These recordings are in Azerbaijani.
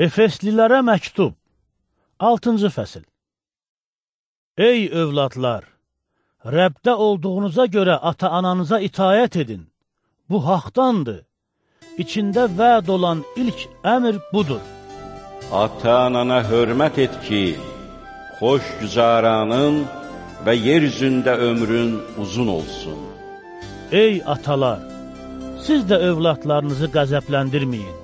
Efeslilərə məktub 6-cı fəsil Ey övladlar! Rəbdə olduğunuza görə ata-ananıza itayət edin. Bu haqdandır. İçində vəd olan ilk əmr budur. Ata-anana hörmət et ki, xoş güzaranın və yer üzündə ömrün uzun olsun. Ey atalar! Siz də övladlarınızı qəzəbləndirməyin.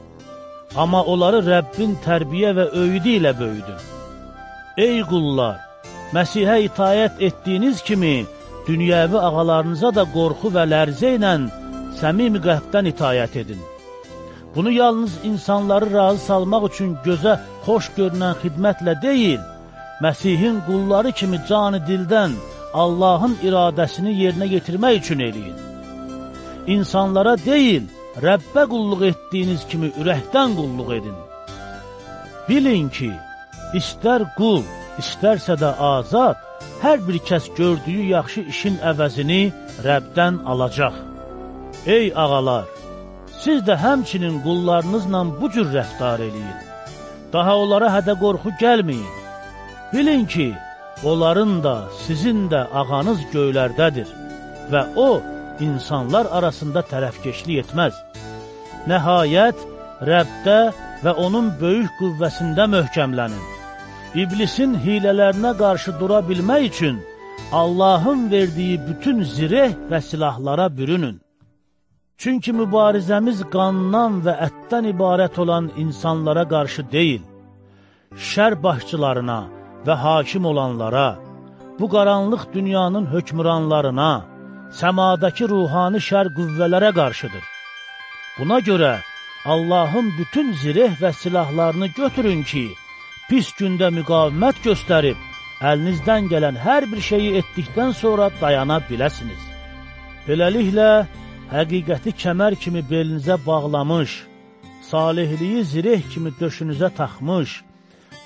Amma onları Rəbbin tərbiyə və öyüdü ilə böyüdün. Ey qullar! Məsihə itayət etdiyiniz kimi, dünyəvi ağalarınıza da qorxu və lərzə ilə səmimi qəlbdən itayət edin. Bunu yalnız insanları razı salmaq üçün gözə xoş görünən xidmətlə deyil, Məsihin qulları kimi canı dildən Allahın iradəsini yerinə yetirmək üçün eləyin. İnsanlara deyil, Rəbbə qulluq etdiyiniz kimi ürəkdən qulluq edin. Bilin ki, istər qul, istərsə də azad, hər bir kəs gördüyü yaxşı işin əvəzini Rəbdən alacaq. Ey ağalar, siz də həmçinin qullarınızla bu cür rəftar eləyin. Daha onlara hədə qorxu gəlməyin. Bilin ki, onların da, sizin də ağanız göylərdədir və o, insanlar arasında tərəfkeşlik etməz. Nəhayət, Rəbdə və onun böyük qüvvəsində möhkəmlənin. İblisin hilələrinə qarşı dura bilmək üçün Allahın verdiyi bütün zireh və silahlara bürünün. Çünki mübarizəmiz qandan və ətdən ibarət olan insanlara qarşı deyil, şər başçılarına və hakim olanlara, bu qaranlıq dünyanın hökmüranlarına, səmadakı ruhani şər qüvvələrə qarşıdır. Buna görə Allahın bütün zireh və silahlarını götürün ki, pis gündə müqavimət göstərib, əlinizdən gələn hər bir şeyi etdikdən sonra dayana biləsiniz. Beləliklə, həqiqəti kəmər kimi belinizə bağlamış, salihliyi zireh kimi döşünüzə taxmış,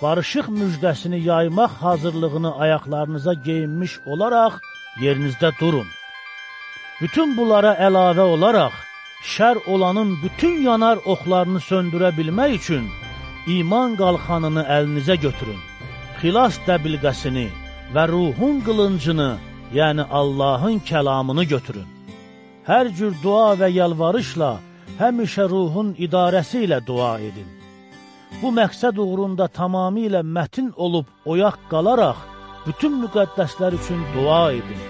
barışıq müjdəsini yaymaq hazırlığını ayaqlarınıza geyinmiş olaraq yerinizdə durun. Bütün bunlara əlavə olaraq, şər olanın bütün yanar oxlarını söndürə bilmək üçün iman qalxanını əlinizə götürün. Xilas dəbilqəsini və ruhun qılıncını, yəni Allahın kəlamını götürün. Hər cür dua və yalvarışla, həmişə ruhun idarəsi ilə dua edin. Bu məqsəd uğrunda tamamilə mətin olub oyaq qalaraq, bütün müqəddəslər üçün dua edin.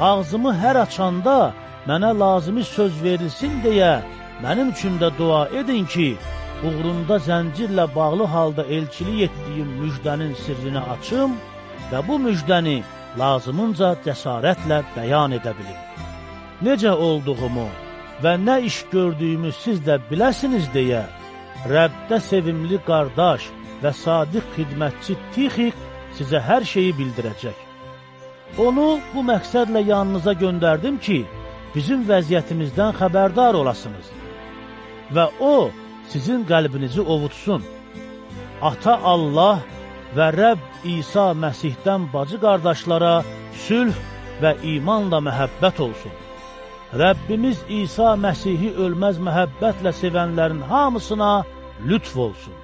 Ağzımı hər açanda mənə lazımi söz verilsin deyə mənim üçün də dua edin ki, uğrunda zəncirlə bağlı halda elçilik etdiyim müjdənin sirrini açım və bu müjdəni lazımınca cəsarətlə bəyan edə bilim. Necə olduğumu və nə iş gördüyümü siz də biləsiniz deyə, Rəbdə sevimli qardaş və sadiq xidmətçi Tixik sizə hər şeyi bildirəcək. Onu bu məqsədlə yanınıza göndərdim ki, bizim vəziyyətimizdən xəbərdar olasınız və o, sizin qəlbinizi ovutsun. Ata Allah və Rəbb İsa Məsihdən bacı qardaşlara sülh və imanla məhəbbət olsun. Rəbbimiz İsa Məsihi ölməz məhəbbətlə sevənlərin hamısına lütf olsun.